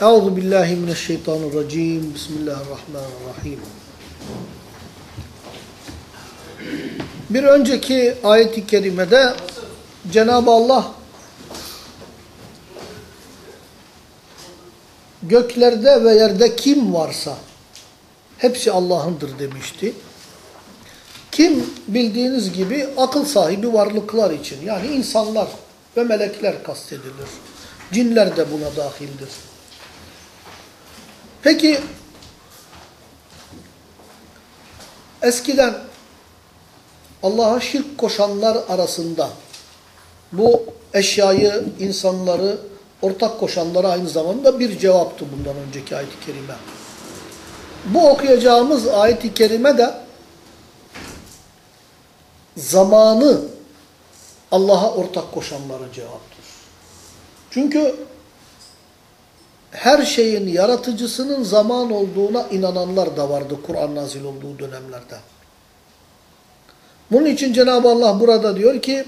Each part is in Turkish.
Euzu billahi mineşşeytanirracim. Bismillahirrahmanirrahim. Bir önceki ayet-i kerimede Cenab-ı Allah göklerde ve yerde kim varsa hepsi Allah'ındır demişti. Kim bildiğiniz gibi akıl sahibi varlıklar için yani insanlar ve melekler kastedilir. Cinler de buna dahildir. Peki eskiden Allah'a şirk koşanlar arasında bu eşyayı, insanları ortak koşanlara aynı zamanda bir cevaptı bundan önceki ayet-i kerime. Bu okuyacağımız ayet-i kerime de zamanı Allah'a ortak koşanlara cevaptır. Çünkü her şeyin yaratıcısının zaman olduğuna inananlar da vardı Kur'an nazil olduğu dönemlerde. Bunun için Cenab-ı Allah burada diyor ki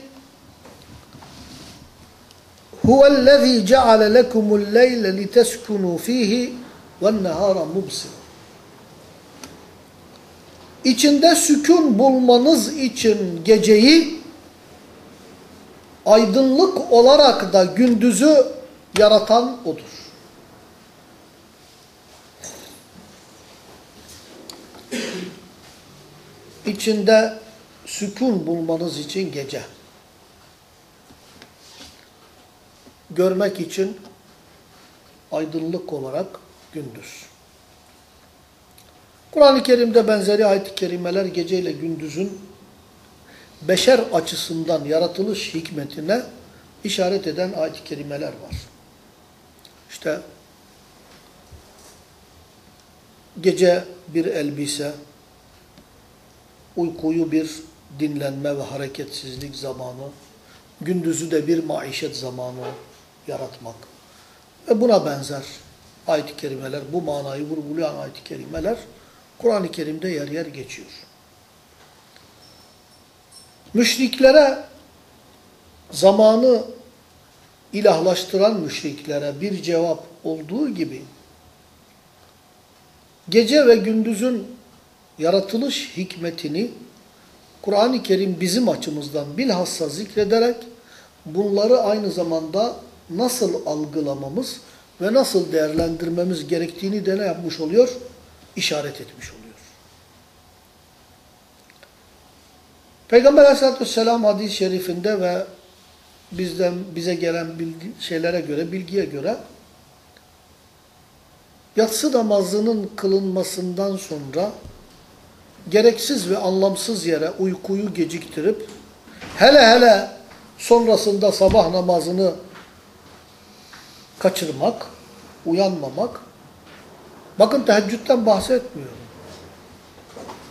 Huvellezî ceale lekumul leyle liteskunû fîhî vennehâra mubsir. İçinde sükun bulmanız için geceyi aydınlık olarak da gündüzü yaratan O'dur. İçinde sükun bulmanız için gece. Görmek için aydınlık olarak gündüz. Kur'an-ı Kerim'de benzeri ayet-i kerimeler geceyle gündüzün beşer açısından yaratılış hikmetine işaret eden ayet-i kerimeler var. İşte gece bir elbise, uykuyu bir dinlenme ve hareketsizlik zamanı, gündüzü de bir maişet zamanı yaratmak. Ve buna benzer ayet-i kerimeler, bu manayı vurgulayan ayet-i kerimeler Kur'an-ı Kerim'de yer yer geçiyor. Müşriklere zamanı ilahlaştıran müşriklere bir cevap olduğu gibi gece ve gündüzün yaratılış hikmetini Kur'an-ı Kerim bizim açımızdan bilhassa zikrederek bunları aynı zamanda nasıl algılamamız ve nasıl değerlendirmemiz gerektiğini de ne yapmış oluyor? İşaret etmiş oluyor. Peygamber aleyhissalatü vesselam hadis-i şerifinde ve bizden bize gelen bilgi, şeylere göre, bilgiye göre yatsı namazının kılınmasından sonra gereksiz ve anlamsız yere uykuyu geciktirip hele hele sonrasında sabah namazını kaçırmak, uyanmamak bakın teheccüden bahsetmiyorum.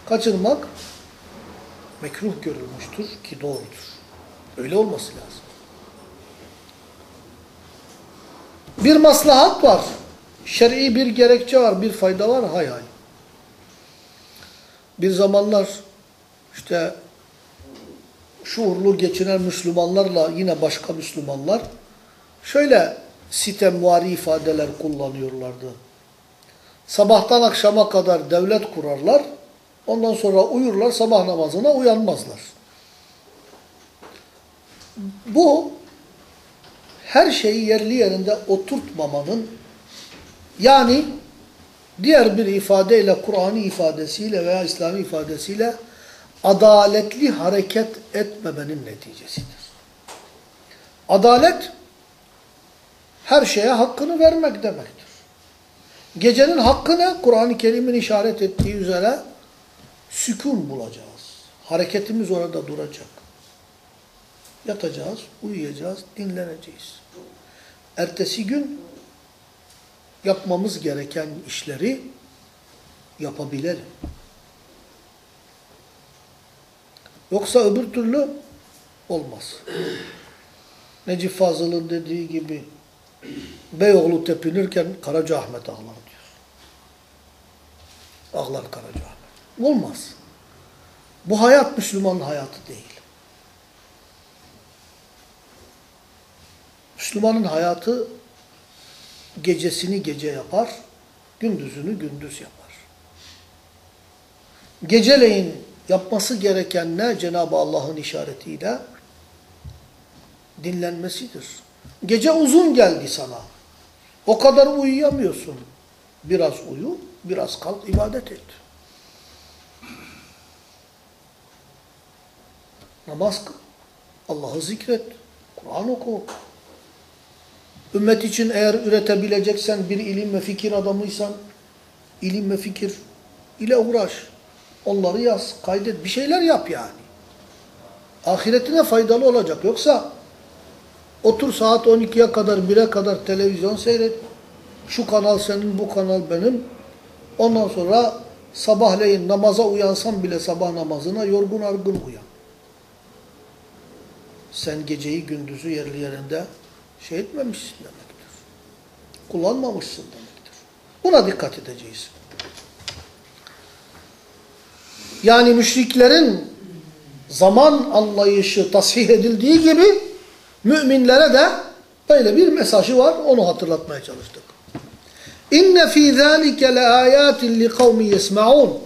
Kaçırmak mekruh görülmüştür ki doğrudur. Öyle olması lazım. Bir maslahat var. Şer'i bir gerekçe var, bir fayda var. Hay hay. Bir zamanlar işte şuurlu geçinen Müslümanlarla yine başka Müslümanlar şöyle sitemvari ifadeler kullanıyorlardı. Sabahtan akşama kadar devlet kurarlar, ondan sonra uyurlar, sabah namazına uyanmazlar. Bu her şeyi yerli yerinde oturtmamanın yani diğer bir ifadeyle, Kur'an'ı ifadesiyle veya İslami ifadesiyle adaletli hareket etmemenin neticesidir. Adalet her şeye hakkını vermek demektir. Gecenin hakkı ne? Kur'an-ı Kerim'in işaret ettiği üzere sükun bulacağız. Hareketimiz orada duracak. Yatacağız, uyuyacağız, dinleneceğiz. Ertesi gün yapmamız gereken işleri yapabilelim. Yoksa öbür türlü olmaz. Necip Fazıl'ın dediği gibi Beyoğlu tepinirken Karaca Ahmet ağlar diyor. Ağlar Karaca Ahmet. Olmaz. Bu hayat Müslümanın hayatı değil. Müslümanın hayatı gecesini gece yapar, gündüzünü gündüz yapar. Geceleyin yapması gereken ne Cenab-ı Allah'ın işaretiyle? Dinlenmesidir. Gece uzun geldi sana. O kadar uyuyamıyorsun. Biraz uyu, biraz kalk ibadet et. Namaz kıl. Allah'ı zikret. Kur'an oku. Ümmet için eğer üretebileceksen bir ilim ve fikir adamıysan ilim ve fikir ile uğraş. Onları yaz, kaydet, bir şeyler yap yani. Ahiretine faydalı olacak. Yoksa otur saat 12'ye kadar, 1'e kadar televizyon seyret. Şu kanal senin, bu kanal benim. Ondan sonra sabahleyin namaza uyansan bile sabah namazına yorgun argın uyan. Sen geceyi gündüzü yerli yerinde şey etmemişsin demektir. Kullanmamışsın demektir. Buna dikkat edeceğiz. Yani müşriklerin zaman anlayışı tasfih edildiği gibi müminlere de böyle bir mesajı var. Onu hatırlatmaya çalıştık. İnne fî zâlike leâyâtin li kavmi yesma'ûn.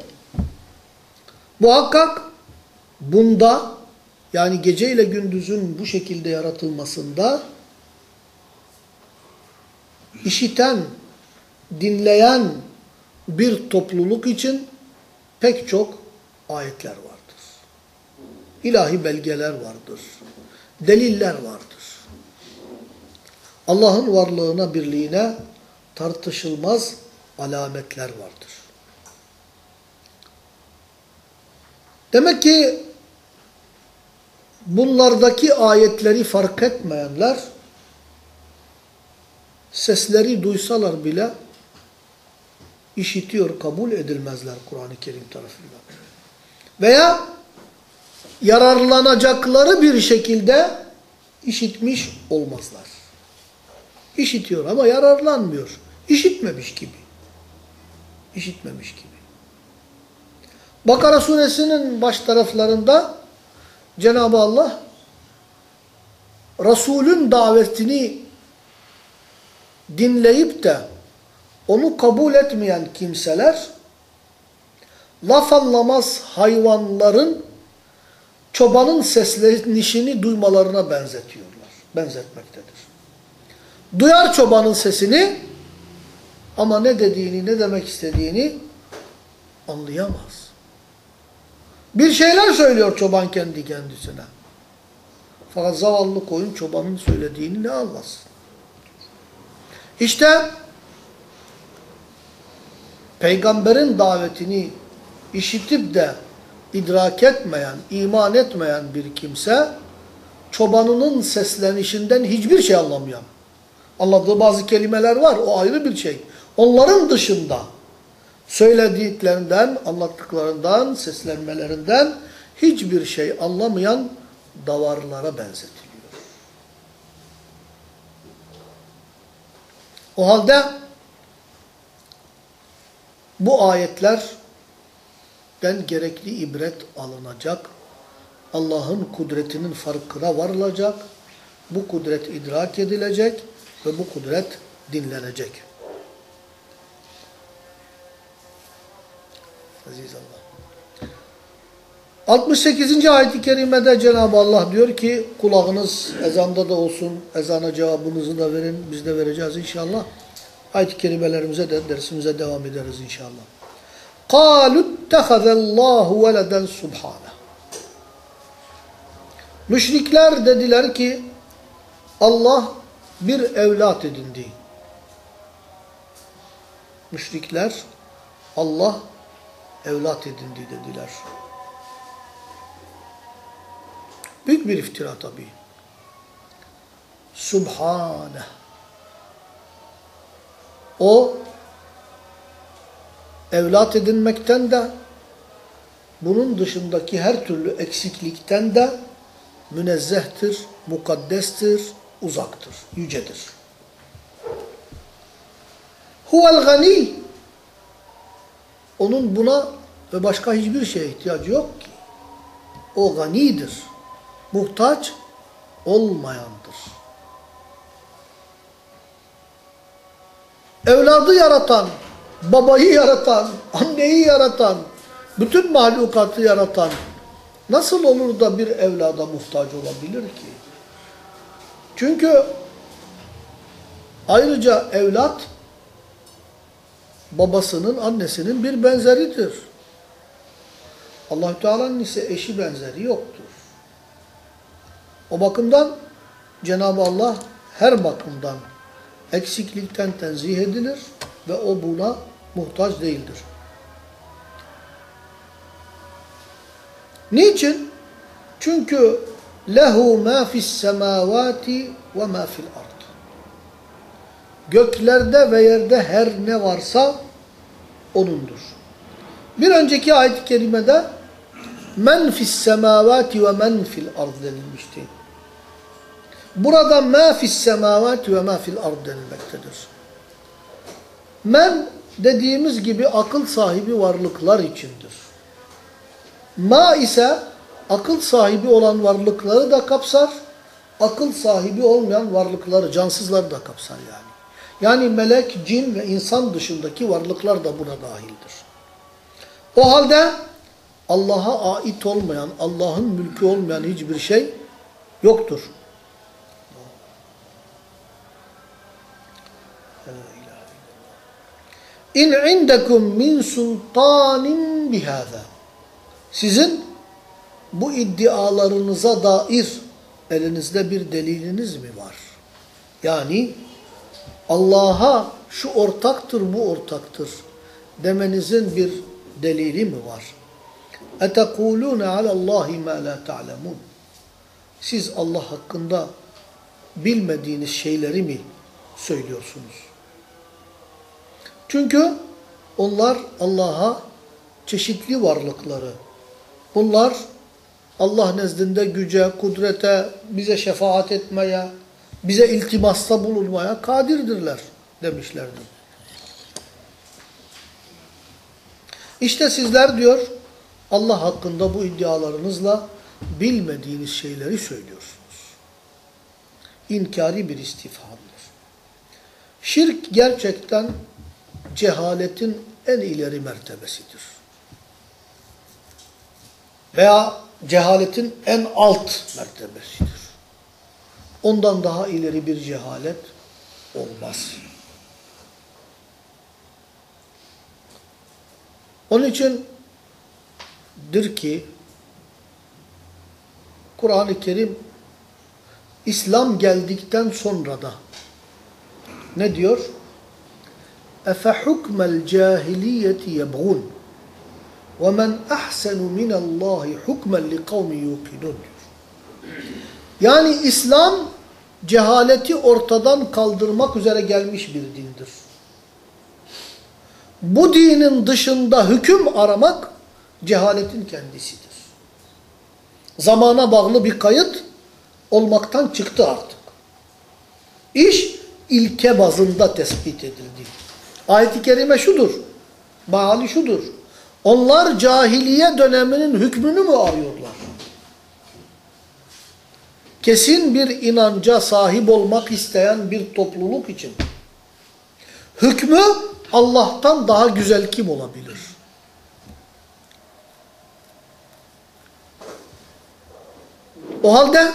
Muhakkak bunda yani gece ile gündüzün bu şekilde yaratılmasında işiten, dinleyen bir topluluk için pek çok ayetler vardır. İlahi belgeler vardır. Deliller vardır. Allah'ın varlığına, birliğine tartışılmaz alametler vardır. Demek ki bunlardaki ayetleri fark etmeyenler sesleri duysalar bile işitiyor, kabul edilmezler Kur'an-ı Kerim tarafından. Veya yararlanacakları bir şekilde işitmiş olmazlar. İşitiyor ama yararlanmıyor. İşitmemiş gibi. İşitmemiş gibi. Bakara suresinin baş taraflarında Cenab-ı Allah Resulün davetini dinleyip de onu kabul etmeyen kimseler laf anlamaz hayvanların çobanın seslenişini duymalarına benzetiyorlar. Benzetmektedir. Duyar çobanın sesini ama ne dediğini, ne demek istediğini anlayamaz. Bir şeyler söylüyor çoban kendi kendisine. Fakat zavallı koyun çobanın söylediğini ne anlasın? İşte peygamberin davetini işitip de idrak etmeyen, iman etmeyen bir kimse çobanının seslenişinden hiçbir şey anlamayan. Anladığı bazı kelimeler var, o ayrı bir şey. Onların dışında söylediklerinden, anlattıklarından, seslenmelerinden hiçbir şey anlamayan davarlara benzetiliyor. O halde bu ayetlerden gerekli ibret alınacak. Allah'ın kudretinin farkına varılacak. Bu kudret idrak edilecek ve bu kudret dinlenecek. Aziz Allah. 68. ayet-i kerimede Cenab-ı Allah diyor ki kulağınız ezanda da olsun, ezana cevabınızı da verin, biz de vereceğiz inşallah. Ayet-i kerimelerimize de dersimize devam ederiz inşallah. قَالُوا اتَّخَذَ اللّٰهُ وَلَدًا سُبْحَانَهُ Müşrikler dediler ki Allah bir evlat edindi. Müşrikler Allah evlat edindi dediler. Büyük bir iftira tabii. Subhane. O evlat edinmekten de bunun dışındaki her türlü eksiklikten de münezzehtir, mukaddestir, uzaktır, yücedir. Huvel gani. Onun buna ve başka hiçbir şeye ihtiyacı yok ki. O ganidir muhtaç olmayandır. evladı yaratan, babayı yaratan, anneyi yaratan, bütün mahlukatı yaratan nasıl olur da bir evlada muhtaç olabilir ki? Çünkü ayrıca evlat babasının, annesinin bir benzeridir. allah Teala'nın ise eşi benzeri yoktur. O bakımdan Cenab-ı Allah her bakımdan eksiklikten tenzih edilir ve o buna muhtaç değildir. Niçin? Çünkü lehu ma fis semavati ve ma fil ard. Göklerde ve yerde her ne varsa O'nundur. Bir önceki ayet-i kerimede men fis semavati ve men fil ard denilmişti. Burada ma fis semavati ve ma fil ard denilmektedir. Men dediğimiz gibi akıl sahibi varlıklar içindir. Ma ise akıl sahibi olan varlıkları da kapsar, akıl sahibi olmayan varlıkları, cansızları da kapsar yani. Yani melek, cin ve insan dışındaki varlıklar da buna dahildir. O halde Allah'a ait olmayan, Allah'ın mülkü olmayan hiçbir şey yoktur. İn indekum min sultanin bihâzâ. Sizin bu iddialarınıza dair elinizde bir deliliniz mi var? Yani Allah'a şu ortaktır, bu ortaktır demenizin bir delili mi var? اَتَقُولُونَ عَلَى اللّٰهِ مَا لَا تَعْلَمُونَ Siz Allah hakkında bilmediğiniz şeyleri mi söylüyorsunuz? Çünkü onlar Allah'a çeşitli varlıkları, bunlar Allah nezdinde güce, kudrete, bize şefaat etmeye, bize iltimasta bulunmaya kadirdirler demişlerdi. İşte sizler diyor Allah hakkında bu iddialarınızla bilmediğiniz şeyleri söylüyorsunuz. İnkari bir istifhamdır. Şirk gerçekten cehaletin en ileri mertebesidir. Veya cehaletin en alt mertebesidir. Ondan daha ileri bir cehalet olmaz. Onun için dir ki Kur'an-ı Kerim İslam geldikten sonra da ne diyor? اَفَحُكْمَ الْجَاهِلِيَّةِ يَبْغُونَ وَمَنْ أَحْسَنُ مِنَ اللّٰهِ حُكْمًا لِقَوْمِ يُوقِنُونَ diyor. Yani İslam cehaleti ortadan kaldırmak üzere gelmiş bir dindir. Bu dinin dışında hüküm aramak cehaletin kendisidir. Zamana bağlı bir kayıt olmaktan çıktı artık. İş ilke bazında tespit edildi. Ayet-i kerime şudur. Meali şudur. Onlar cahiliye döneminin hükmünü mü arıyorlar? Kesin bir inanca sahip olmak isteyen bir topluluk için. Hükmü Allah'tan daha güzel kim olabilir? O halde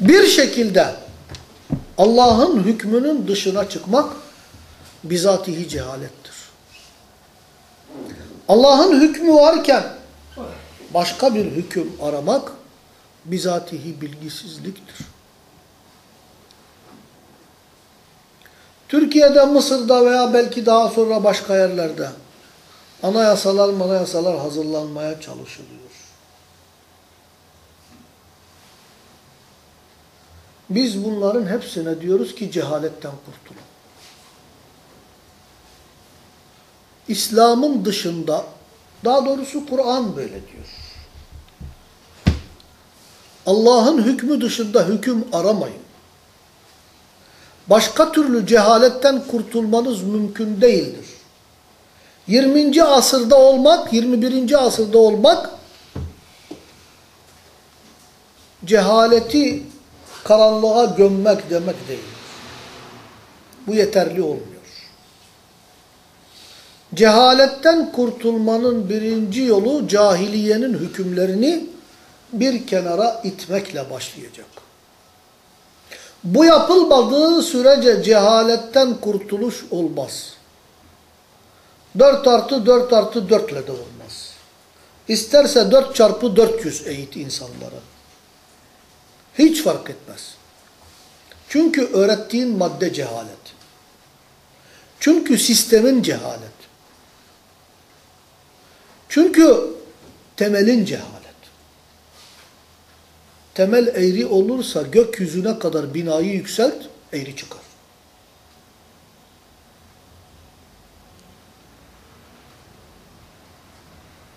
bir şekilde Allah'ın hükmünün dışına çıkmak bizatihi cehalettir. Allah'ın hükmü varken başka bir hüküm aramak bizatihi bilgisizliktir. Türkiye'de, Mısır'da veya belki daha sonra başka yerlerde anayasalar manayasalar hazırlanmaya çalışılıyor. Biz bunların hepsine diyoruz ki cehaletten kurtulun. İslam'ın dışında, daha doğrusu Kur'an böyle diyor. Allah'ın hükmü dışında hüküm aramayın. Başka türlü cehaletten kurtulmanız mümkün değildir. 20. asırda olmak, 21. asırda olmak cehaleti karanlığa gömmek demek değil. Bu yeterli olmuyor. Cehaletten kurtulmanın birinci yolu cahiliyenin hükümlerini bir kenara itmekle başlayacak. Bu yapılmadığı sürece cehaletten kurtuluş olmaz. 4 artı 4 artı 4 ile de olmaz. İsterse 4 çarpı 400 eğit insanlara. Hiç fark etmez. Çünkü öğrettiğin madde cehalet. Çünkü sistemin cehalet. Çünkü temelin cehalet. Temel eğri olursa gökyüzüne kadar binayı yükselt, eğri çıkar.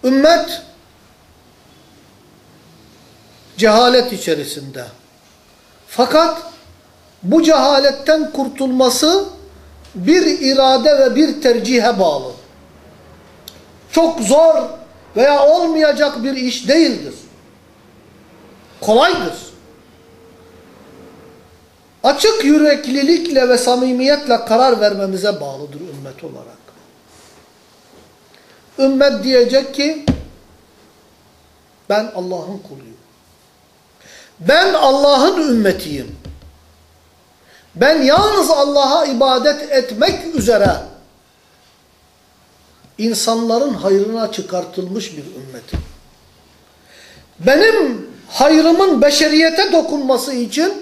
Ümmet cehalet içerisinde. Fakat bu cehaletten kurtulması bir irade ve bir tercihe bağlı. Çok zor veya olmayacak bir iş değildir. Kolaydır. Açık yüreklilikle ve samimiyetle karar vermemize bağlıdır ümmet olarak. Ümmet diyecek ki ben Allah'ın kuluyum. Ben Allah'ın ümmetiyim. Ben yalnız Allah'a ibadet etmek üzere insanların hayrına çıkartılmış bir ümmetim. Benim hayrımın beşeriyete dokunması için,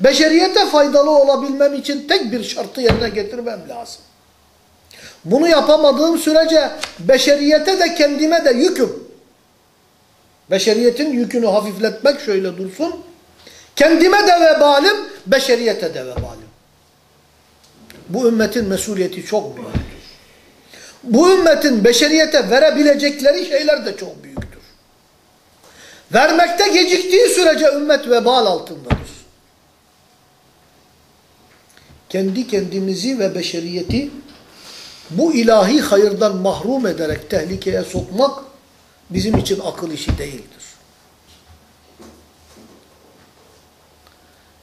beşeriyete faydalı olabilmem için tek bir şartı yerine getirmem lazım. Bunu yapamadığım sürece beşeriyete de kendime de yüküm. Beşeriyetin yükünü hafifletmek şöyle dursun. Kendime de vebalim, beşeriyete de vebalim. Bu ümmetin mesuliyeti çok büyüktür. Bu ümmetin beşeriyete verebilecekleri şeyler de çok büyüktür. Vermekte geciktiği sürece ümmet vebal altındadır. Kendi kendimizi ve beşeriyeti bu ilahi hayırdan mahrum ederek tehlikeye sokmak bizim için akıl işi değildir.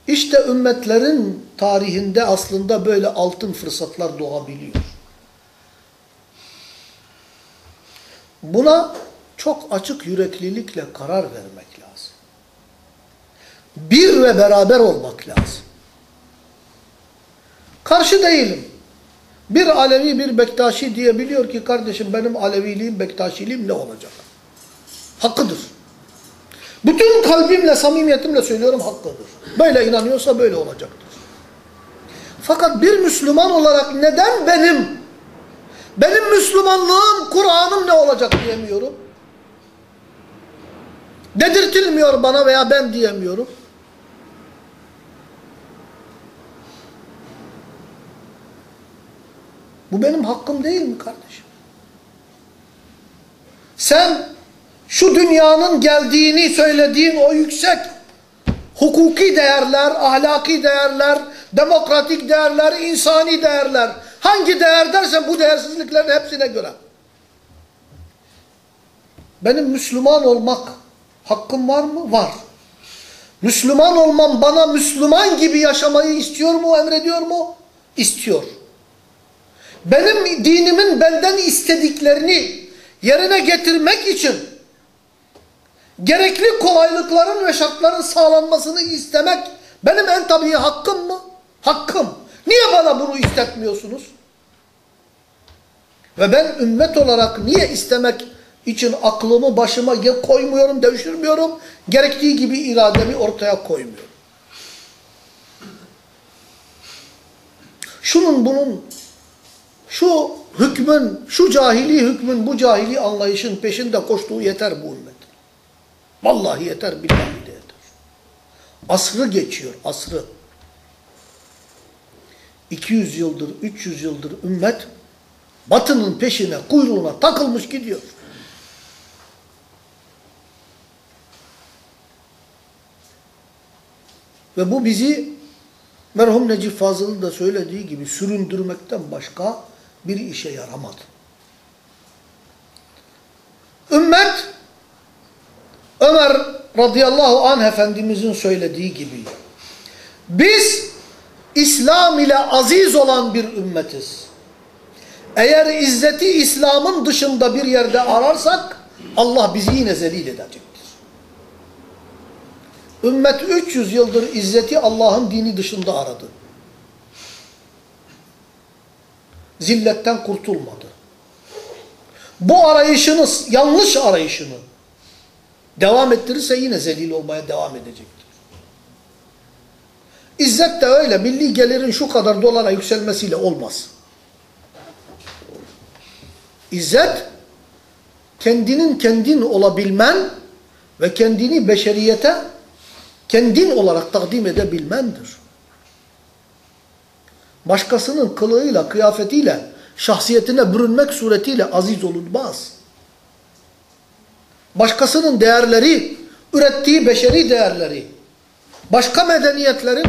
İşte ümmetlerin tarihinde aslında böyle altın fırsatlar doğabiliyor. Buna çok açık yüreklilikle karar vermek lazım. Bir ve beraber olmak lazım. Karşı değilim. Bir Alevi bir Bektaşi diyebiliyor ki kardeşim benim Aleviliğim Bektaşiliğim ne olacak? Hakkıdır. Bütün kalbimle, samimiyetimle söylüyorum hakkıdır. Böyle inanıyorsa böyle olacaktır. Fakat bir Müslüman olarak neden benim, benim Müslümanlığım, Kur'an'ım ne olacak diyemiyorum? Dedirtilmiyor bana veya ben diyemiyorum. Bu benim hakkım değil mi kardeşim? Sen şu dünyanın geldiğini söylediğin o yüksek hukuki değerler, ahlaki değerler, demokratik değerler, insani değerler. Hangi değer dersen bu değersizliklerin hepsine göre. Benim Müslüman olmak hakkım var mı? Var. Müslüman olmam bana Müslüman gibi yaşamayı istiyor mu, emrediyor mu? İstiyor. Benim dinimin benden istediklerini yerine getirmek için gerekli kolaylıkların ve şartların sağlanmasını istemek benim en tabii hakkım mı? Hakkım. Niye bana bunu istetmiyorsunuz? Ve ben ümmet olarak niye istemek için aklımı başıma koymuyorum, devşirmiyorum, gerektiği gibi irademi ortaya koymuyorum. Şunun bunun, şu hükmün, şu cahili hükmün, bu cahili anlayışın peşinde koştuğu yeter bu ümmet. Vallahi yeter, billahi de yeter. Asrı geçiyor, asrı. 200 yıldır, 300 yıldır ümmet batının peşine, kuyruğuna takılmış gidiyor. Ve bu bizi merhum Necip Fazıl'ın da söylediği gibi süründürmekten başka bir işe yaramadı. Ümmet Ömer radıyallahu anh efendimizin söylediği gibi biz İslam ile aziz olan bir ümmetiz. Eğer izzeti İslam'ın dışında bir yerde ararsak Allah bizi yine zelil edecektir. Ümmet 300 yıldır izzeti Allah'ın dini dışında aradı. Zilletten kurtulmadı. Bu arayışını, yanlış arayışını devam ettirirse yine zelil olmaya devam edecektir. İzzet de öyle. Milli gelirin şu kadar dolara yükselmesiyle olmaz. İzzet, kendinin kendin olabilmen ve kendini beşeriyete kendin olarak takdim edebilmendir. Başkasının kılığıyla, kıyafetiyle, şahsiyetine bürünmek suretiyle aziz olunmaz. Başkasının değerleri, ürettiği beşeri değerleri, başka medeniyetlerin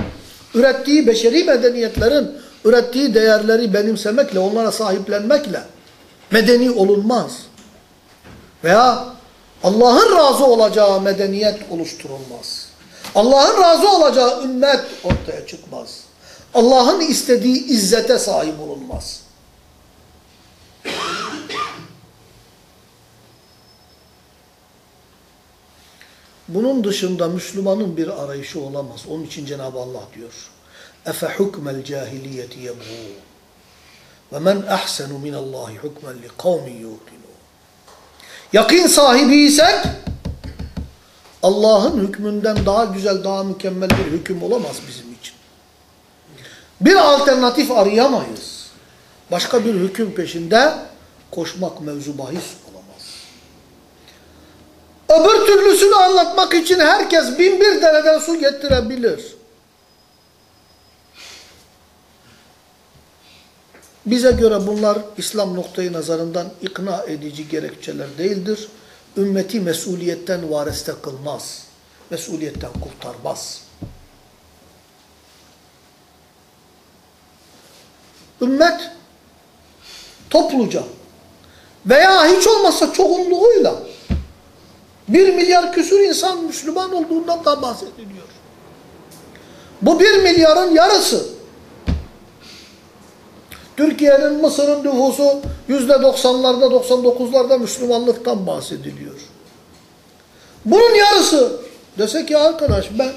ürettiği beşeri medeniyetlerin ürettiği değerleri benimsemekle, onlara sahiplenmekle medeni olunmaz. Veya Allah'ın razı olacağı medeniyet oluşturulmaz. Allah'ın razı olacağı ümmet ortaya çıkmaz. Allah'ın istediği izzete sahip olunmaz. Bunun dışında Müslümanın bir arayışı olamaz. Onun için Cenab-ı Allah diyor. Efe hukmel cahiliyeti yebğûn. Ve men ahsenu minallahi hukmen li kavmin yuqinun. Yakin sahibiysek Allah'ın hükmünden daha güzel, daha mükemmel bir hüküm olamaz bizim için. Bir alternatif arayamayız. Başka bir hüküm peşinde koşmak mevzu bahis olamaz. Öbür türlüsünü anlatmak için herkes bin bir dereden su getirebilir. Bize göre bunlar İslam noktayı nazarından ikna edici gerekçeler değildir. Ümmeti mesuliyetten vareste kılmaz. Mesuliyetten kurtarmaz. Ümmet topluca veya hiç olmazsa çoğunluğuyla bir milyar küsur insan Müslüman olduğundan da bahsediliyor. Bu bir milyarın yarısı Türkiye'nin, Mısır'ın nüfusu yüzde doksanlarda, doksan dokuzlarda Müslümanlıktan bahsediliyor. Bunun yarısı dese ki arkadaş ben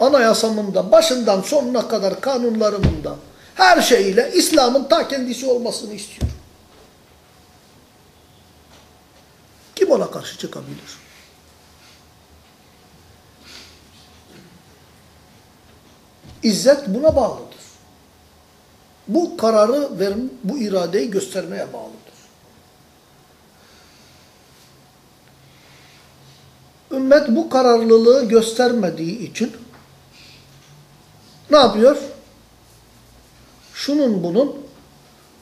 anayasamında başından sonuna kadar kanunlarımında her şeyiyle İslam'ın ta kendisi olmasını istiyor. Kim ona karşı çıkabilir? İzzet buna bağlıdır. Bu kararı verin, bu iradeyi göstermeye bağlıdır. Ümmet bu kararlılığı göstermediği için ne yapıyor? Şunun bunun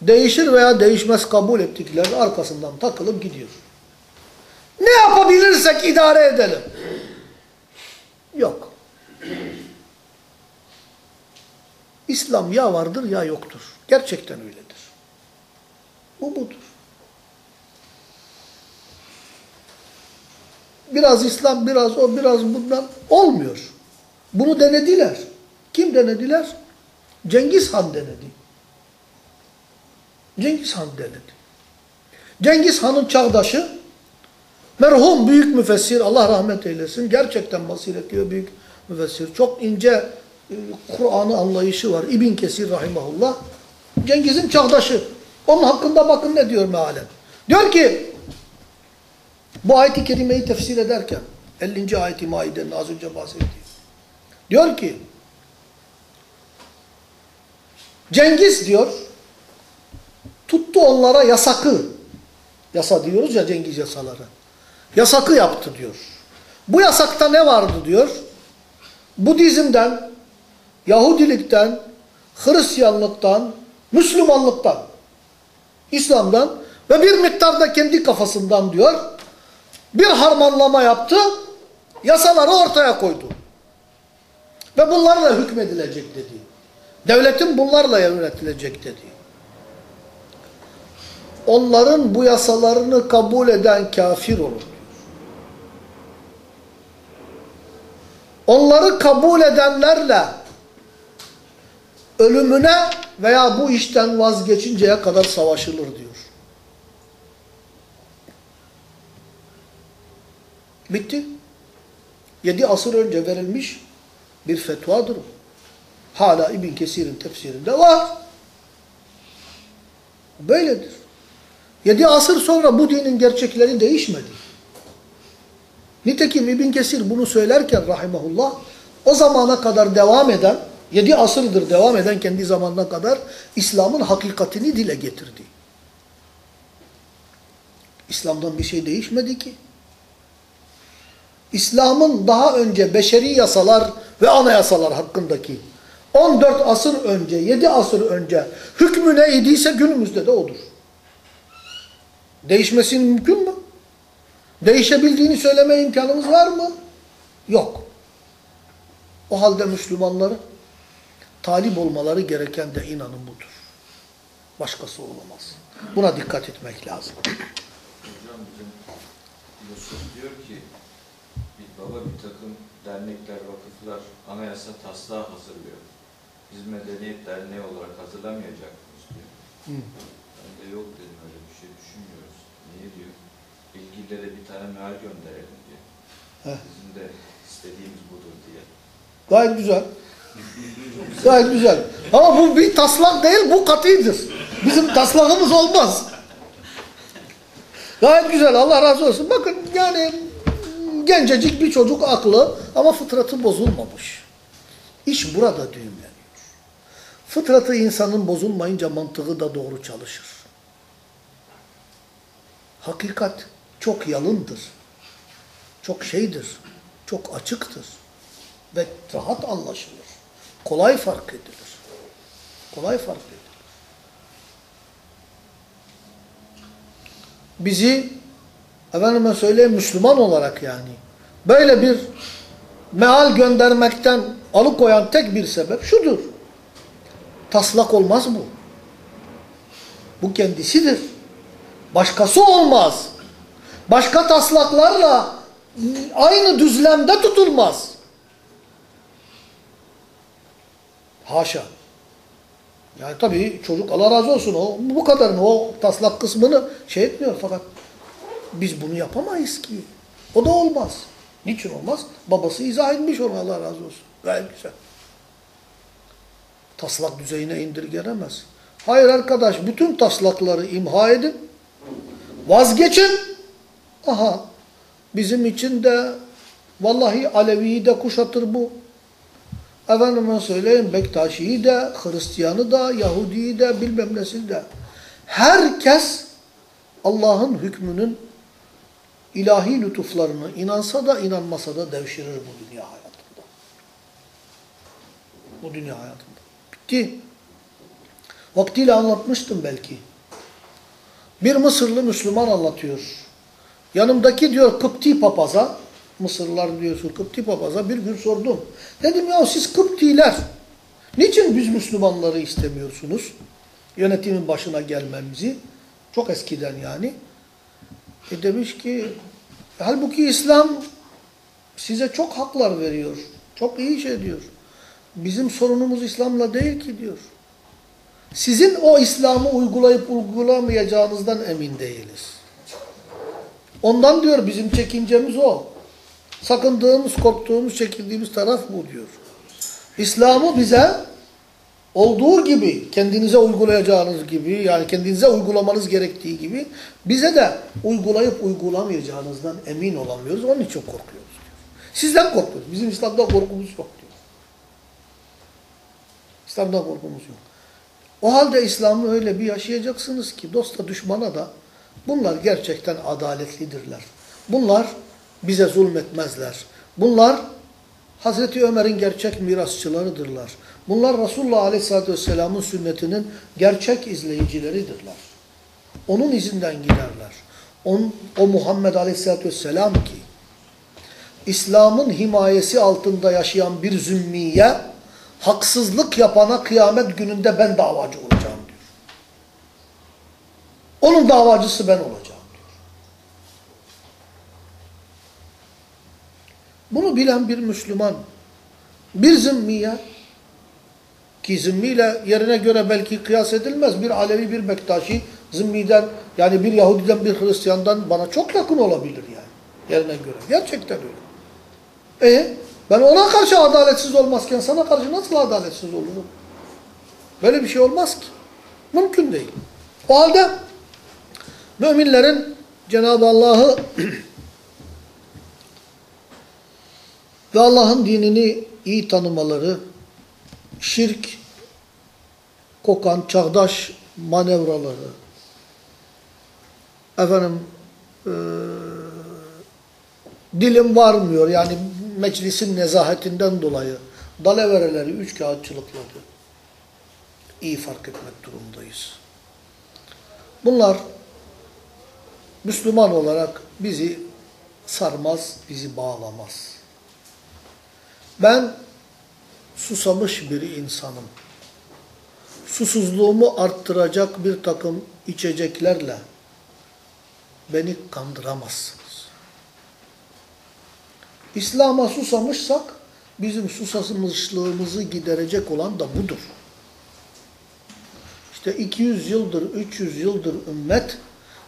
değişir veya değişmez kabul ettikleri arkasından takılıp gidiyor. Ne yapabilirsek idare edelim. Yok. İslam ya vardır ya yoktur. Gerçekten öyledir. Bu budur. Biraz İslam, biraz o, biraz bundan olmuyor. Bunu denediler. Kim denediler? Cengiz Han denedi. Cengiz Han denedi. Cengiz Han'ın çağdaşı merhum büyük müfessir Allah rahmet eylesin. Gerçekten basiretli büyük müfessir. Çok ince e, Kur'an'ı anlayışı var. İbn Kesir rahimahullah. Cengiz'in çağdaşı. Onun hakkında bakın ne diyor mealen. Diyor ki bu ayet-i kerimeyi tefsir ederken 50. ayet-i maidenin az önce bahsettiği. Diyor ki Cengiz diyor tuttu onlara yasakı. Yasa diyoruz ya Cengiz yasaları. Yasakı yaptı diyor. Bu yasakta ne vardı diyor. Budizm'den, Yahudilikten, Hristiyanlıktan, Müslümanlıktan, İslam'dan ve bir miktarda kendi kafasından diyor, bir harmanlama yaptı, yasaları ortaya koydu. Ve bunlarla hükmedilecek dedi. Devletin bunlarla yönetilecek dedi. Onların bu yasalarını kabul eden kafir olur. Onları kabul edenlerle ölümüne veya bu işten vazgeçinceye kadar savaşılır diyor. Bitti. Yedi asır önce verilmiş bir fetvadır. Hala İbn Kesir'in tefsirinde var. Böyledir. Yedi asır sonra bu dinin gerçekleri değişmedi. Nitekim İbn Kesir bunu söylerken rahimahullah o zamana kadar devam eden, yedi asırdır devam eden kendi zamanına kadar İslam'ın hakikatini dile getirdi. İslam'dan bir şey değişmedi ki. İslam'ın daha önce beşeri yasalar ve anayasalar hakkındaki 14 asır önce, 7 asır önce hükmü neydiyse günümüzde de odur. Değişmesi mümkün mü? Değişebildiğini söyleme imkanımız var mı? Yok. O halde Müslümanları talip olmaları gereken de inanın budur. Başkası olamaz. Buna dikkat etmek lazım. Hocam bizim Yusuf diyor ki bir baba bir takım dernekler, vakıflar anayasa taslağı hazırlıyor. Biz Medeniyet Derneği olarak hazırlamayacak mıyız diyor. Hı. Ben de yok dedim öyle bir şey düşünmüyoruz. Niye diyor? İlgililere bir tane meal gönderelim diyor. Heh. Bizim de istediğimiz budur diye. Gayet güzel. Gayet güzel. Ama bu bir taslak değil, bu katidir. Bizim taslağımız olmaz. Gayet güzel, Allah razı olsun. Bakın yani gencecik bir çocuk aklı ama fıtratı bozulmamış. İş burada düğümleniyor. Fıtratı insanın bozulmayınca mantığı da doğru çalışır. Hakikat çok yalındır. Çok şeydir. Çok açıktır. Ve rahat anlaşılır. Kolay fark edilir. Kolay fark edilir. Bizi efendime söyleyeyim Müslüman olarak yani böyle bir meal göndermekten alıkoyan tek bir sebep şudur. Taslak olmaz bu. Bu kendisidir. Başkası olmaz. Başka taslaklarla aynı düzlemde tutulmaz. Haşa. Yani tabii çocuk Allah razı olsun o bu kadarını o taslak kısmını şey etmiyor fakat biz bunu yapamayız ki. O da olmaz. Niçin olmaz? Babası izah etmiş ona Allah razı olsun. Gayet güzel. Taslak düzeyine indirgenemez. Hayır arkadaş bütün taslakları imha edin. Vazgeçin. Aha bizim için de vallahi Alevi'yi de kuşatır bu. Efendime söyleyeyim Bektaşi'yi de, Hristiyan'ı da, Yahudi'yi de, bilmem nesini de. Herkes Allah'ın hükmünün ilahi lütuflarını inansa da inanmasa da devşirir bu dünya hayatında. Bu dünya hayatında. Bitti. Vaktiyle anlatmıştım belki. Bir Mısırlı Müslüman anlatıyor. Yanımdaki diyor Kıpti papaza, Mısırlılar diyorsun Kıpti papaza bir gün sordum. Dedim ya siz Kıptiler niçin biz Müslümanları istemiyorsunuz? Yönetimin başına gelmemizi. Çok eskiden yani. E demiş ki halbuki İslam size çok haklar veriyor. Çok iyi şey diyor. Bizim sorunumuz İslam'la değil ki diyor. Sizin o İslam'ı uygulayıp uygulamayacağınızdan emin değiliz. Ondan diyor bizim çekincemiz o. Sakındığımız, korktuğumuz, çekindiğimiz taraf bu diyor. İslam'ı bize olduğu gibi, kendinize uygulayacağınız gibi, yani kendinize uygulamanız gerektiği gibi, bize de uygulayıp uygulamayacağınızdan emin olamıyoruz. Onun için korkuyoruz diyor. Sizden korkuyoruz. Bizim İslam'da korkumuz yok diyor. İslam'da korkumuz yok. O halde İslam'ı öyle bir yaşayacaksınız ki dosta düşmana da bunlar gerçekten adaletlidirler. Bunlar bize zulmetmezler. Bunlar Hazreti Ömer'in gerçek mirasçılarıdırlar. Bunlar Resulullah Aleyhisselatü Vesselam'ın sünnetinin gerçek izleyicileridirler. Onun izinden giderler. On, o Muhammed Aleyhisselatü Vesselam ki İslam'ın himayesi altında yaşayan bir zümmiye haksızlık yapana kıyamet gününde ben davacı olacağım. Onun davacısı ben olacağım diyor. Bunu bilen bir Müslüman bir zimmiye Ki zimmiyle yerine göre belki kıyas edilmez. Bir Alevi, bir Bektaşi zimmiden yani bir Yahudiden, bir Hristiyandan bana çok yakın olabilir yani. Yerine göre. Gerçekten öyle. E ben ona karşı adaletsiz olmazken sana karşı nasıl adaletsiz olurum? Böyle bir şey olmaz ki. Mümkün değil. O halde müminlerin Cenab-ı Allah'ı ve Allah'ın dinini iyi tanımaları, şirk kokan çağdaş manevraları, efendim e, dilim varmıyor yani meclisin nezahetinden dolayı. Dalavereleri, üç kağıtçılıkları. İyi fark etmek durumundayız. Bunlar Müslüman olarak bizi sarmaz, bizi bağlamaz. Ben susamış bir insanım. Susuzluğumu arttıracak bir takım içeceklerle beni kandıramazsınız. İslam'a susamışsak bizim susamışlığımızı giderecek olan da budur. İşte 200 yıldır, 300 yıldır ümmet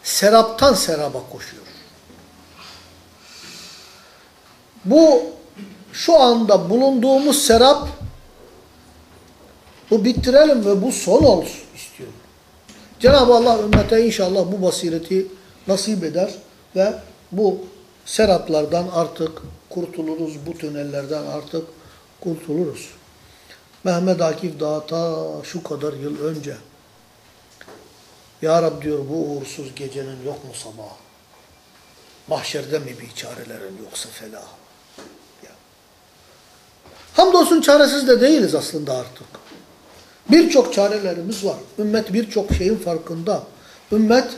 seraptan seraba koşuyor. Bu şu anda bulunduğumuz serap bu bitirelim ve bu son olsun istiyorum. Cenab-ı Allah ümmete inşallah bu basireti nasip eder ve bu seraplardan artık kurtuluruz, bu tünellerden artık kurtuluruz. Mehmet Akif daha ta şu kadar yıl önce Ya Rab diyor bu uğursuz gecenin yok mu sabah? Mahşerde mi bir çarelerin yoksa felah? Ya. Hamdolsun çaresiz de değiliz aslında artık. Birçok çarelerimiz var. Ümmet birçok şeyin farkında. Ümmet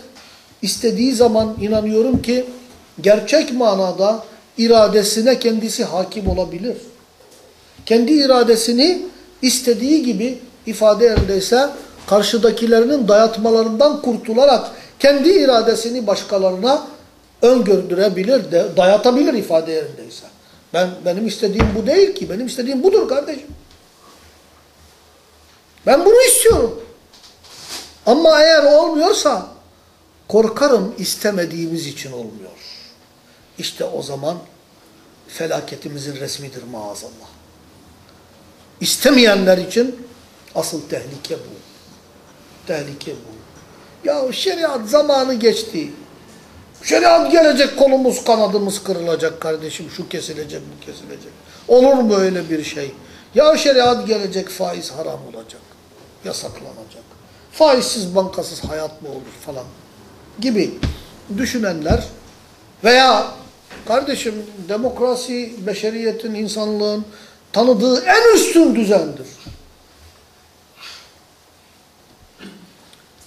istediği zaman inanıyorum ki gerçek manada iradesine kendisi hakim olabilir. Kendi iradesini istediği gibi ifade yerindeyse karşıdakilerinin dayatmalarından kurtularak kendi iradesini başkalarına öngördürebilir, de, dayatabilir ifade yerindeyse. Ben benim istediğim bu değil ki. Benim istediğim budur kardeşim. Ben bunu istiyorum. Ama eğer olmuyorsa korkarım istemediğimiz için olmuyor. İşte o zaman felaketimizin resmidir maazallah. İstemeyenler için asıl tehlike bu. Tehlike bu. Ya şeriat zamanı geçti. Şeriat gelecek kolumuz kanadımız kırılacak kardeşim. Şu kesilecek bu kesilecek. Olur mu öyle bir şey? Ya şeriat gelecek faiz haram olacak. Yasaklanacak. Faizsiz bankasız hayat mı olur falan gibi düşünenler veya kardeşim demokrasi beşeriyetin, insanlığın tanıdığı en üstün düzendir.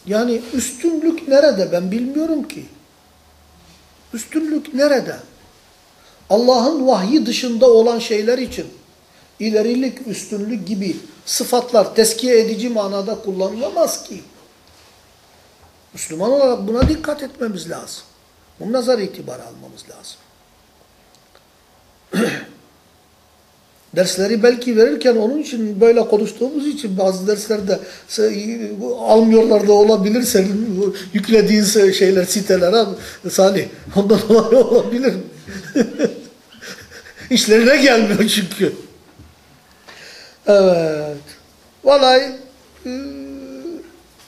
Yani üstünlük nerede ben bilmiyorum ki. Üstünlük nerede? Allah'ın vahyi dışında olan şeyler için ilerilik, üstünlük gibi sıfatlar teskiye edici manada kullanılamaz ki. Müslüman olarak buna dikkat etmemiz lazım. Bu nazar itibar almamız lazım. Dersleri belki verirken onun için böyle konuştuğumuz için bazı derslerde almıyorlar da olabilir senin yüklediğin şeyler sitelere Salih ondan dolayı olabilir. İşlerine gelmiyor çünkü. Evet. Vallahi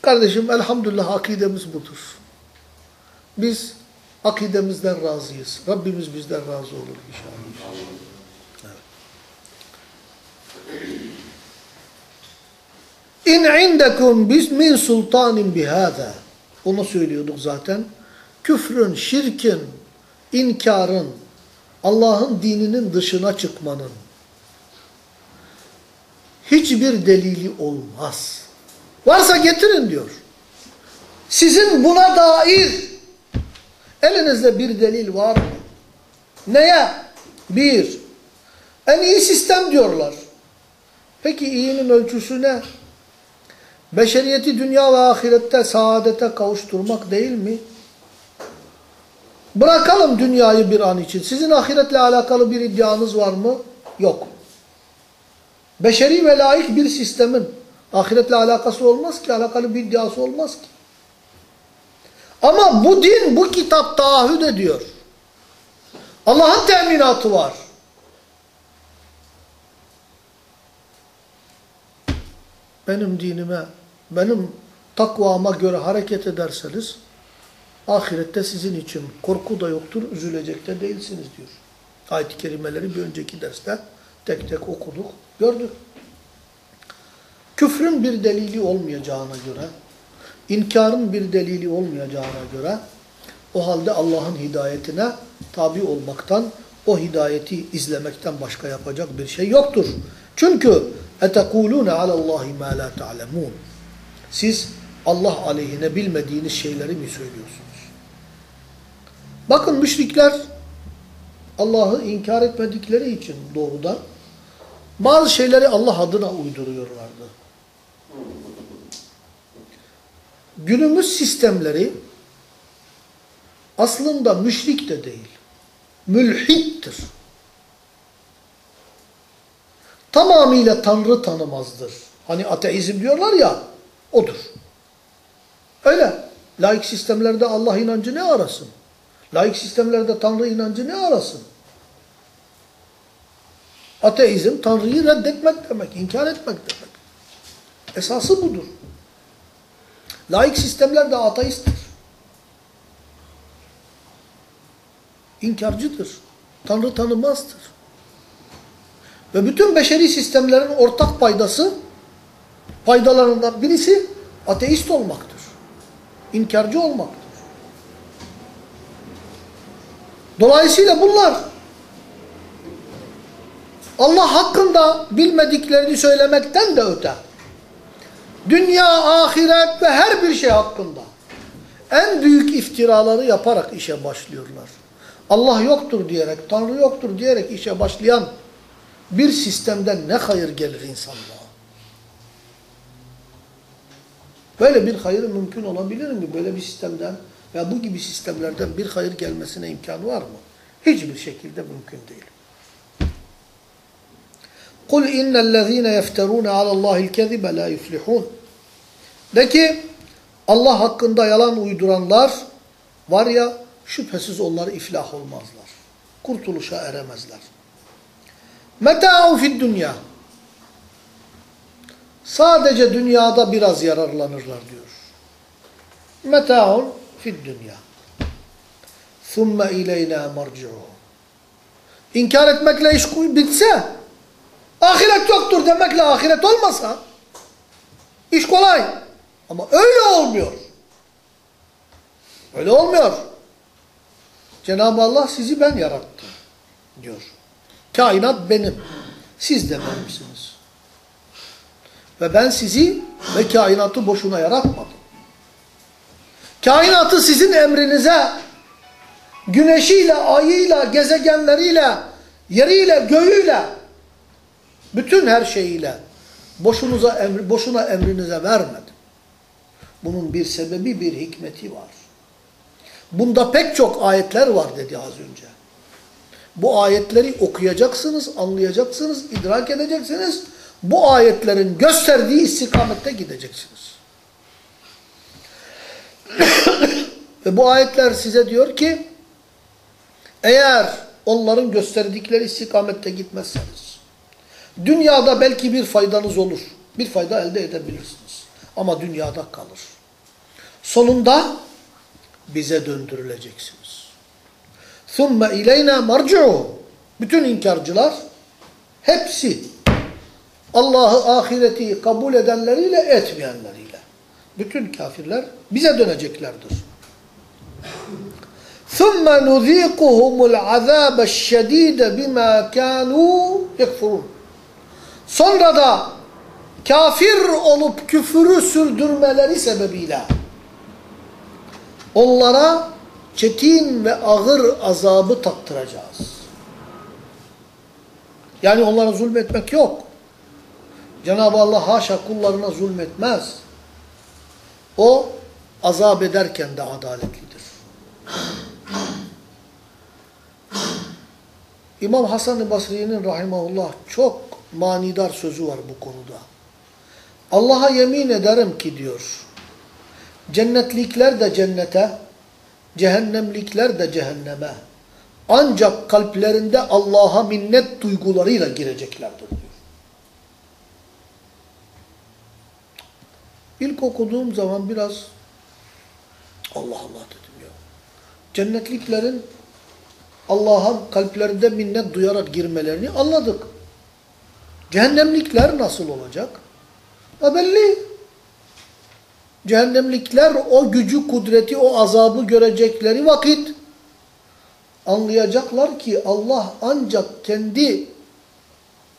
kardeşim elhamdülillah akidemiz budur. Biz akidemizden razıyız. Rabbimiz bizden razı olur inşallah. İn indekum biz min sultanin bihâzâ. Onu söylüyorduk zaten. Küfrün, şirkin, inkarın, Allah'ın dininin dışına çıkmanın hiçbir delili olmaz. Varsa getirin diyor. Sizin buna dair elinizde bir delil var mı? Neye? Bir, en iyi sistem diyorlar. Peki iyinin ölçüsü ne? Beşeriyeti dünya ve ahirette saadete kavuşturmak değil mi? Bırakalım dünyayı bir an için. Sizin ahiretle alakalı bir iddianız var mı? Yok. Beşeri ve laik bir sistemin Ahiretle alakası olmaz ki, alakalı bir iddiası olmaz ki. Ama bu din, bu kitap taahhüt ediyor. Allah'ın teminatı var. Benim dinime, benim takvama göre hareket ederseniz, ahirette sizin için korku da yoktur, üzülecek de değilsiniz diyor. Ayet-i kerimeleri bir önceki derste tek tek okuduk, gördük. Küfrün bir delili olmayacağına göre, inkarın bir delili olmayacağına göre, o halde Allah'ın hidayetine tabi olmaktan, o hidayeti izlemekten başka yapacak bir şey yoktur. Çünkü اَتَقُولُونَ عَلَى اللّٰهِ مَا لَا تَعْلَمُونَ siz Allah aleyhine bilmediğiniz şeyleri mi söylüyorsunuz? Bakın müşrikler Allah'ı inkar etmedikleri için doğrudan bazı şeyleri Allah adına uyduruyorlardı. Günümüz sistemleri aslında müşrik de değil, mülhittir. Tamamıyla Tanrı tanımazdır. Hani ateizm diyorlar ya, odur. Öyle. Laik sistemlerde Allah inancı ne arasın? Laik sistemlerde Tanrı inancı ne arasın? Ateizm Tanrı'yı reddetmek demek, inkar etmek demek. Esası budur. Laik sistemler de ateisttir. İnkarcıdır. Tanrı tanımazdır. Ve bütün beşeri sistemlerin ortak paydası, paydalarından birisi ateist olmaktır. İnkarcı olmaktır. Dolayısıyla bunlar Allah hakkında bilmediklerini söylemekten de öte. Dünya, ahiret ve her bir şey hakkında en büyük iftiraları yaparak işe başlıyorlar. Allah yoktur diyerek, Tanrı yoktur diyerek işe başlayan bir sistemden ne hayır gelir insanlığa? Böyle bir hayır mümkün olabilir mi? Böyle bir sistemden veya bu gibi sistemlerden bir hayır gelmesine imkan var mı? Hiçbir şekilde mümkün değil. قُلْ اِنَّ الَّذ۪ينَ يَفْتَرُونَ عَلَى اللّٰهِ الْكَذِبَ لَا يُفْلِحُونَ De ki Allah hakkında yalan uyduranlar var ya şüphesiz onlar iflah olmazlar. Kurtuluşa eremezler. Meta'un fid dünya. Sadece dünyada biraz yararlanırlar diyor. Meta'un fid dünya. Thumme ileyna marci'uhum. İnkar etmekle iş bitse, ahiret yoktur demekle ahiret olmasa, iş kolay. Ama öyle olmuyor. Öyle olmuyor. Cenab-ı Allah sizi ben yarattım diyor. Kainat benim. Siz de benimsiniz. Ve ben sizi ve kainatı boşuna yaratmadım. Kainatı sizin emrinize güneşiyle, ayıyla, gezegenleriyle, yeriyle, göğüyle, bütün her şeyiyle boşunuza emri, boşuna emrinize vermedim. Bunun bir sebebi, bir hikmeti var. Bunda pek çok ayetler var dedi az önce. Bu ayetleri okuyacaksınız, anlayacaksınız, idrak edeceksiniz Bu ayetlerin gösterdiği istikamette gideceksiniz. Ve bu ayetler size diyor ki, eğer onların gösterdikleri istikamette gitmezseniz, dünyada belki bir faydanız olur. Bir fayda elde edebilirsiniz. Ama dünyada kalır. Sonunda bize döndürüleceksiniz. ثُمَّ اِلَيْنَا مَرْجِعُهُ Bütün inkarcılar hepsi Allah'ı ahireti kabul edenleriyle etmeyenleriyle. Bütün kafirler bize döneceklerdir. ثُمَّ نُذ۪يقُهُمُ الْعَذَابَ الشَّد۪يدَ بِمَا كَانُوا يَكْفُرُونَ Sonra da kafir olup küfürü sürdürmeleri sebebiyle onlara çetin ve ağır azabı tattıracağız. Yani onlara zulmetmek yok. Cenab-ı Allah haşa kullarına zulmetmez. O azap ederken de adaletlidir. İmam Hasan-ı Basri'nin rahimahullah çok manidar sözü var bu konuda. Allah'a yemin ederim ki diyor. Cennetlikler de cennete, cehennemlikler de cehenneme. Ancak kalplerinde Allah'a minnet duygularıyla gireceklerdir diyor. İlk okuduğum zaman biraz Allah Allah dedim ya. Cennetliklerin Allah'a kalplerinde minnet duyarak girmelerini anladık. Cehennemlikler nasıl olacak? E belli. Cehennemlikler o gücü, kudreti, o azabı görecekleri vakit anlayacaklar ki Allah ancak kendi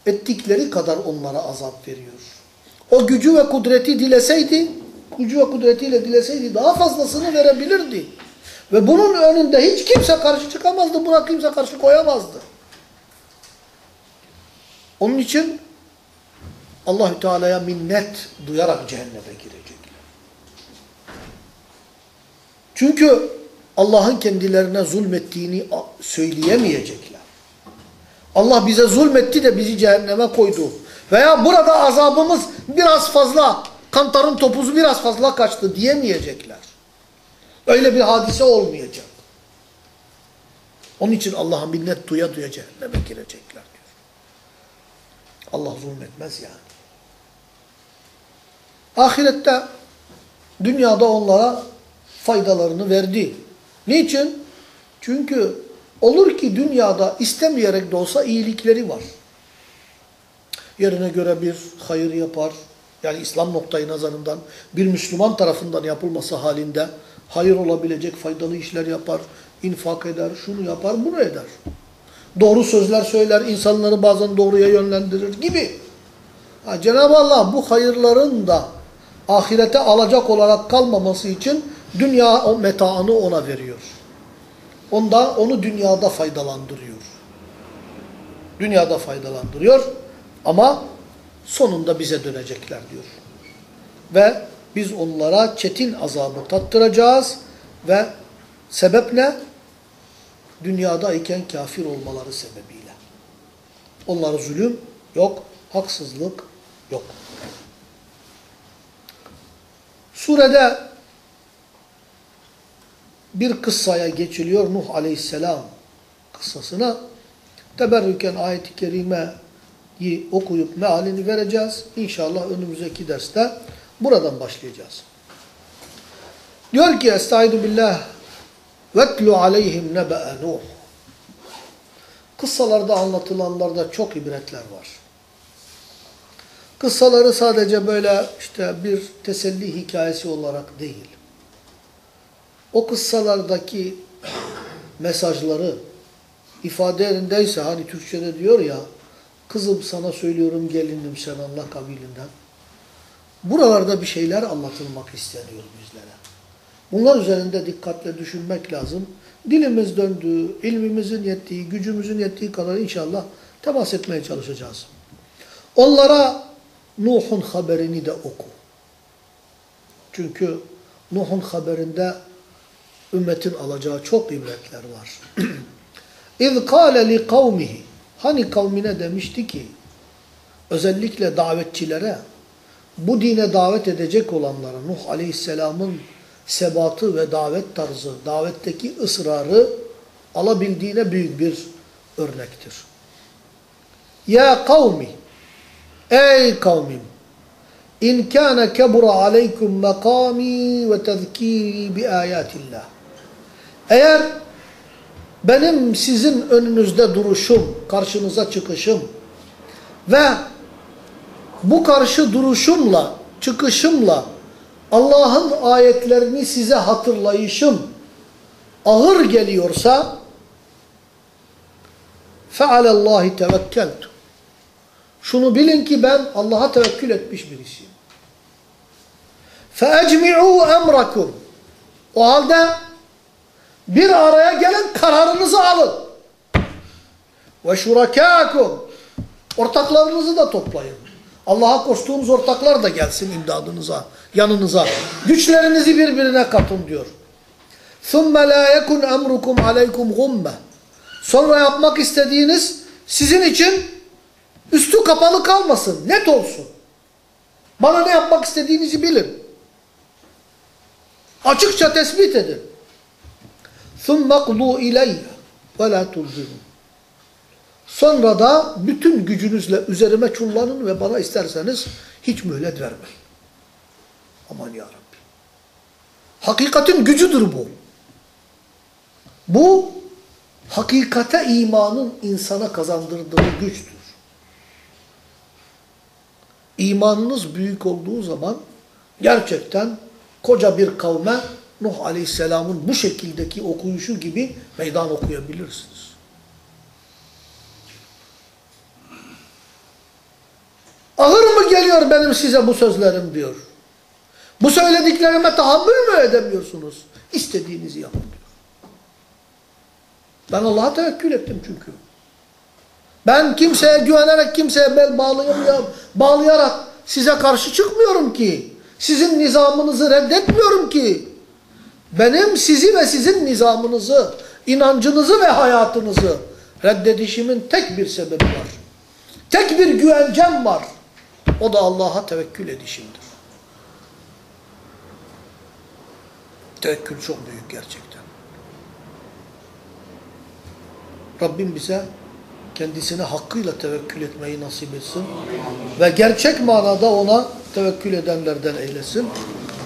ettikleri kadar onlara azap veriyor. O gücü ve kudreti dileseydi, gücü ve kudretiyle dileseydi daha fazlasını verebilirdi. Ve bunun önünde hiç kimse karşı çıkamazdı, buna kimse karşı koyamazdı. Onun için Allahü Teala'ya minnet duyarak cehenneme girecekler. Çünkü Allah'ın kendilerine zulmettiğini söyleyemeyecekler. Allah bize zulmetti de bizi cehenneme koydu. Veya burada azabımız biraz fazla, kantarın topuzu biraz fazla kaçtı diyemeyecekler. Öyle bir hadise olmayacak. Onun için Allah'a minnet duya duya cehenneme girecekler diyor. Allah zulmetmez yani. Ahirette dünyada onlara faydalarını verdi. Niçin? Çünkü olur ki dünyada istemeyerek de olsa iyilikleri var. Yerine göre bir hayır yapar. Yani İslam noktayı nazarından bir Müslüman tarafından yapılması halinde hayır olabilecek faydalı işler yapar, infak eder, şunu yapar, bunu eder. Doğru sözler söyler, insanları bazen doğruya yönlendirir gibi. Cenab-ı Allah bu hayırların da ahirete alacak olarak kalmaması için dünya o metaını ona veriyor. Onda onu dünyada faydalandırıyor. Dünyada faydalandırıyor ama sonunda bize dönecekler diyor. Ve biz onlara çetin azabı tattıracağız ve sebep ne? Dünyada iken kafir olmaları sebebiyle. Onlara zulüm yok, haksızlık yok. Surede bir kıssaya geçiliyor Nuh aleyhisselam kıssasına. Teberrüken ayet-i kerimeyi okuyup mealini vereceğiz. İnşallah önümüzdeki derste buradan başlayacağız. Diyor ki Estaizu billah vetlu aleyhim nebe'e Nuh Kıssalarda anlatılanlarda çok ibretler var. Kıssaları sadece böyle işte bir teselli hikayesi olarak değil. O kıssalardaki mesajları ifade yerindeyse hani Türkçe'de diyor ya kızım sana söylüyorum gelinim sen Allah kabilinden. Buralarda bir şeyler anlatılmak isteniyor bizlere. Bunlar üzerinde dikkatle düşünmek lazım. Dilimiz döndüğü, ilmimizin yettiği, gücümüzün yettiği kadar inşallah temas etmeye çalışacağız. Onlara Nuh'un haberini de oku. Çünkü Nuh'un haberinde ümmetin alacağı çok ibretler var. اِذْ قَالَ لِقَوْمِهِ Hani kavmine demişti ki, özellikle davetçilere, bu dine davet edecek olanlara, Nuh Aleyhisselam'ın sebatı ve davet tarzı, davetteki ısrarı alabildiğine büyük bir örnektir. Ya kavmi, ey kavmim, İn kana kebura aleykum makami ve tezkiri bi ayatillah. Eğer benim sizin önünüzde duruşum, karşınıza çıkışım ve bu karşı duruşumla, çıkışımla Allah'ın ayetlerini size hatırlayışım ağır geliyorsa فَعَلَى اللّٰهِ تَوَكَّلْتُ Şunu bilin ki ben Allah'a tevekkül etmiş birisiyim. فَاَجْمِعُوا اَمْرَكُمْ O halde bir araya gelin kararınızı alın. وَشُرَكَاكُمْ Ortaklarınızı da toplayın. Allah'a koştuğunuz ortaklar da gelsin imdadınıza, yanınıza. Güçlerinizi birbirine katın diyor. ثُمَّ لَا يَكُنْ اَمْرُكُمْ عَلَيْكُمْ غُمَّ Sonra yapmak istediğiniz sizin için üstü kapalı kalmasın, net olsun. Bana ne yapmak istediğinizi bilin. Açıkça tespit edin. ثُمَّ قُضُوا اِلَيَّ وَلَا تُرْزِرُونَ Sonra da bütün gücünüzle üzerime çullanın ve bana isterseniz hiç mühlet vermeyin. Aman ya Rabbi. Hakikatin gücüdür bu. Bu hakikate imanın insana kazandırdığı güçtür. İmanınız büyük olduğu zaman gerçekten koca bir kavme Nuh Aleyhisselam'ın bu şekildeki okuyuşu gibi meydan okuyabilirsiniz. Ağır mı geliyor benim size bu sözlerim diyor. Bu söylediklerime tahammül mü edemiyorsunuz? İstediğinizi yapın diyor. Ben Allah'a tevekkül ettim çünkü. Ben kimseye güvenerek, kimseye bel bağlayamıyorum, bağlayarak size karşı çıkmıyorum ki. Sizin nizamınızı reddetmiyorum ki. Benim sizi ve sizin nizamınızı, inancınızı ve hayatınızı reddedişimin tek bir sebebi var. Tek bir güvencem var. O da Allah'a tevekkül edişimdir. Tevekkül çok büyük gerçekten. Rabbim bize kendisine hakkıyla tevekkül etmeyi nasip etsin. Ve gerçek manada ona tevekkül edenlerden eylesin.